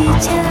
teacher.